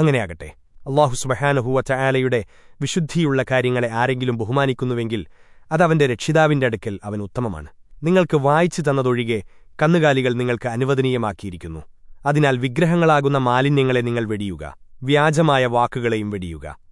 അങ്ങനെയാകട്ടെ. അള്ളാഹു സുബഹാനുഹൂവ ചായാലയുടെ വിശുദ്ധിയുള്ള കാര്യങ്ങളെ ആരെങ്കിലും ബഹുമാനിക്കുന്നുവെങ്കിൽ അതവന്റെ രക്ഷിതാവിന്റെ അടുക്കൽ അവൻ ഉത്തമമാണ്. നിങ്ങൾക്ക് വായിച്ചു തന്നതൊഴികെ കന്നുകാലികൾ നിങ്ങൾക്ക് അനുവദനീയമാക്കിയിരിക്കുന്നു. അതിനാൽ വിഗ്രഹങ്ങളാകുന്ന മാലിന്യങ്ങളെ നിങ്ങൾ വെടിയുക. വ്യാജമായ വാക്കുകളെയും വെടിയുക.